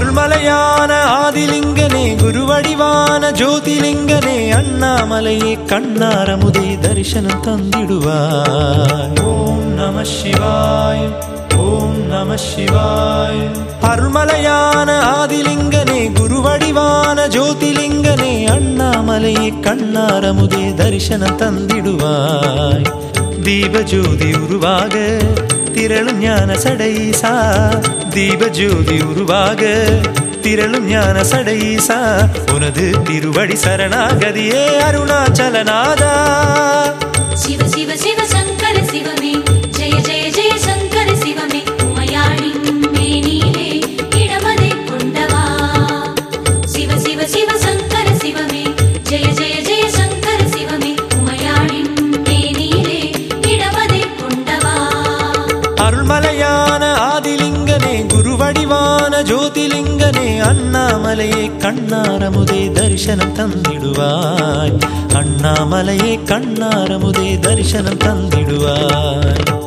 அருள்மலையான ஆதிலிங்கனே குருவடிவான ஜோதிலிங்கனே அண்ணாமலையே கண்ணாரமுதே தரிசனம் தந்திடுவாய். ஓம் நம சிவாய் ஓம் நம சிவாய். அருள்மலையான ஆதிலிங்கனே குருவடிவான ஜோதிலிங்கனே அண்ணாமலையே கண்ணாரமுதே தரிசனம் தந்திடுவாய். தீபஜோதி உருவாக திரளும் ஞான சடைசா. தீபஜோதி உருவாக திரளும் ஞான சடைசா. உனது திருவடி சரணாகதியே அருணாச்சலநாதா. சிவ சிவ சிவ சங்கர சிவமே. ஜோதிலிங்கனே அண்ணாமலையே கண்ணாரமுதே தரிசனம் தந்திடுவாய் அண்ணாமலையே கண்ணாரமுதே தரிசனம் தந்திடுவாய்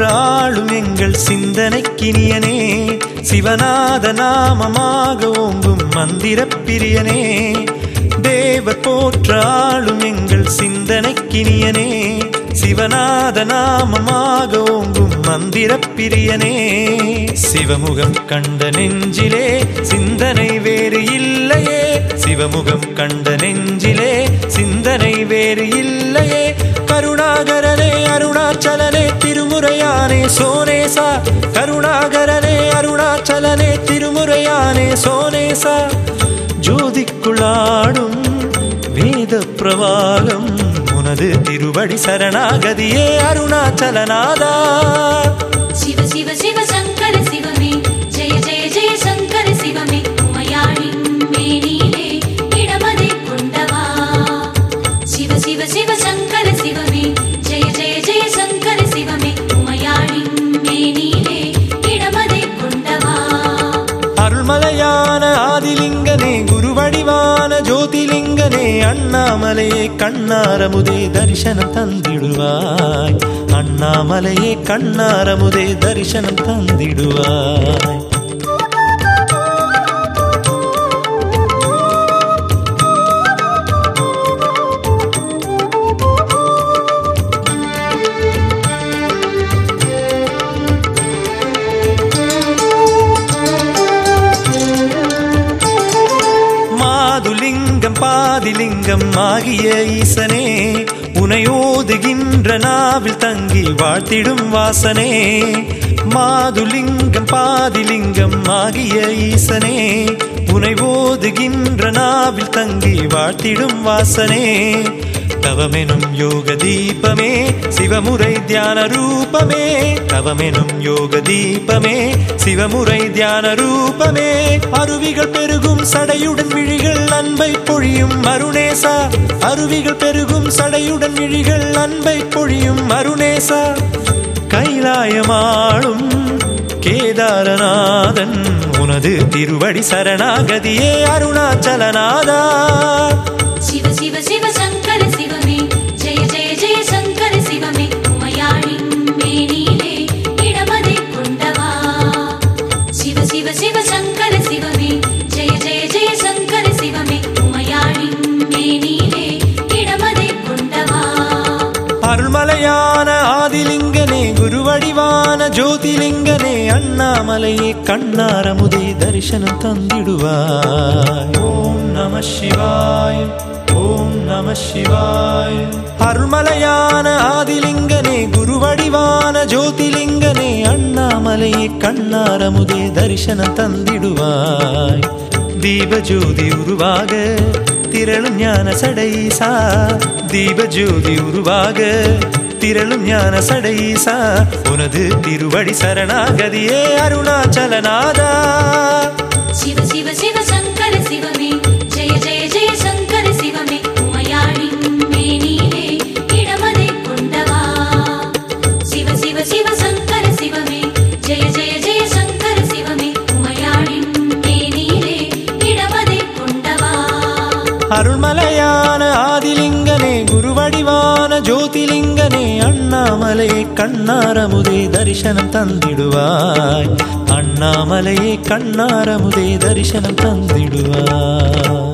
தேவர் எங்கள் சிந்தனைக்கினியனே. சிவநாத நாமமாக ஓங்கும் மந்திரப் பிரியனே. தேவர் போற்றாளும் எங்கள் சிந்தனைக்கினியனே. சிவநாத நாமமாக ஓங்கும் மந்திரப் பிரியனே. சிவமுகம் கண்ட நெஞ்சிலே சிந்தனை வேறு இல்லையே. சிவமுகம் கண்ட நெஞ்சிலே சிந்தனை வேறு இல்லையே. கருணாகரனே அருணாச்சலனே திருமுறையானே சோனேசா. கருணாகரனே அருணாச்சலனே திருமுறையானே சோனேசா. ஜோதிக்குள்ளாடும் வேத பிரவாகம் உனது திருவடி சரணாகதியே அருணாச்சலநாதா. அண்ணாமலையே கண்ணாரமுதே தரிசனம் தந்திடுவாய். அண்ணாமலையே கண்ணாரமுதே தரிசனம் தந்திடுவாய். லிங்கம் ஆகிய ஈசனே உனையோதுகின்ற நாவில் தங்கி வாழ்த்திடும் வாசனே. மாதுலிங்கம் பாதிலிங்கம் ஆகிய ஈசனே உனை ஓதுகின்ற நாவில் தங்கி வாழ்த்திடும் வாசனே. தவமெனும் யோக தீபமே சிவமுறை தியான ரூபமே. தவமெனும் யோக தீபமே சிவமுறை தியான ரூபமே. அருவிகள் பெருகும் சடையுடன் விழிகள் அன்பை பொழியும் அருணேசா அருவிகள் பெருகும் சடையுடன் விழிகள் அன்பை பொழியும் அருணேசா கைலாயமாளும் கேதாரநாதன் உனது திருவடி சரணாகதியே அருணாச்சலநாதா. சிவ சிவ அருள்மலையான ஆதிலிங்கனே குருவடிவான ஜோதிலிங்கனே அண்ணாமலையே கண்ணாரமுதே தரிசனம் தந்திடுவாய். ஓம் நம சிவாய் ஓம் நம சிவாய். அருள்மலையான ஆதிலிங்கனே குருவடிவான ஜோதிலிங்கனே அண்ணாமலையே கண்ணாரமுதே தரிசனம் தந்திடுவாய். தீபஜோதி உருவாக திரளும் ஞான சடைசா. தீபஜோதி உருவாக திரளும் ஞான சடைசா. உனது திருவடி சரணாகதியே அருணாச்சலநாதா. சிவ சிவ சிவ சங்கர சிவமே அருள்மலையான ஆதிலிங்கனே குருவடிவான ஜோதிலிங்கனே அண்ணாமலையை கண்ணாரமுதே தரிசனம் தந்திடுவாய். அண்ணாமலையை கண்ணாரமுதே தரிசனம் தந்திடுவாய்.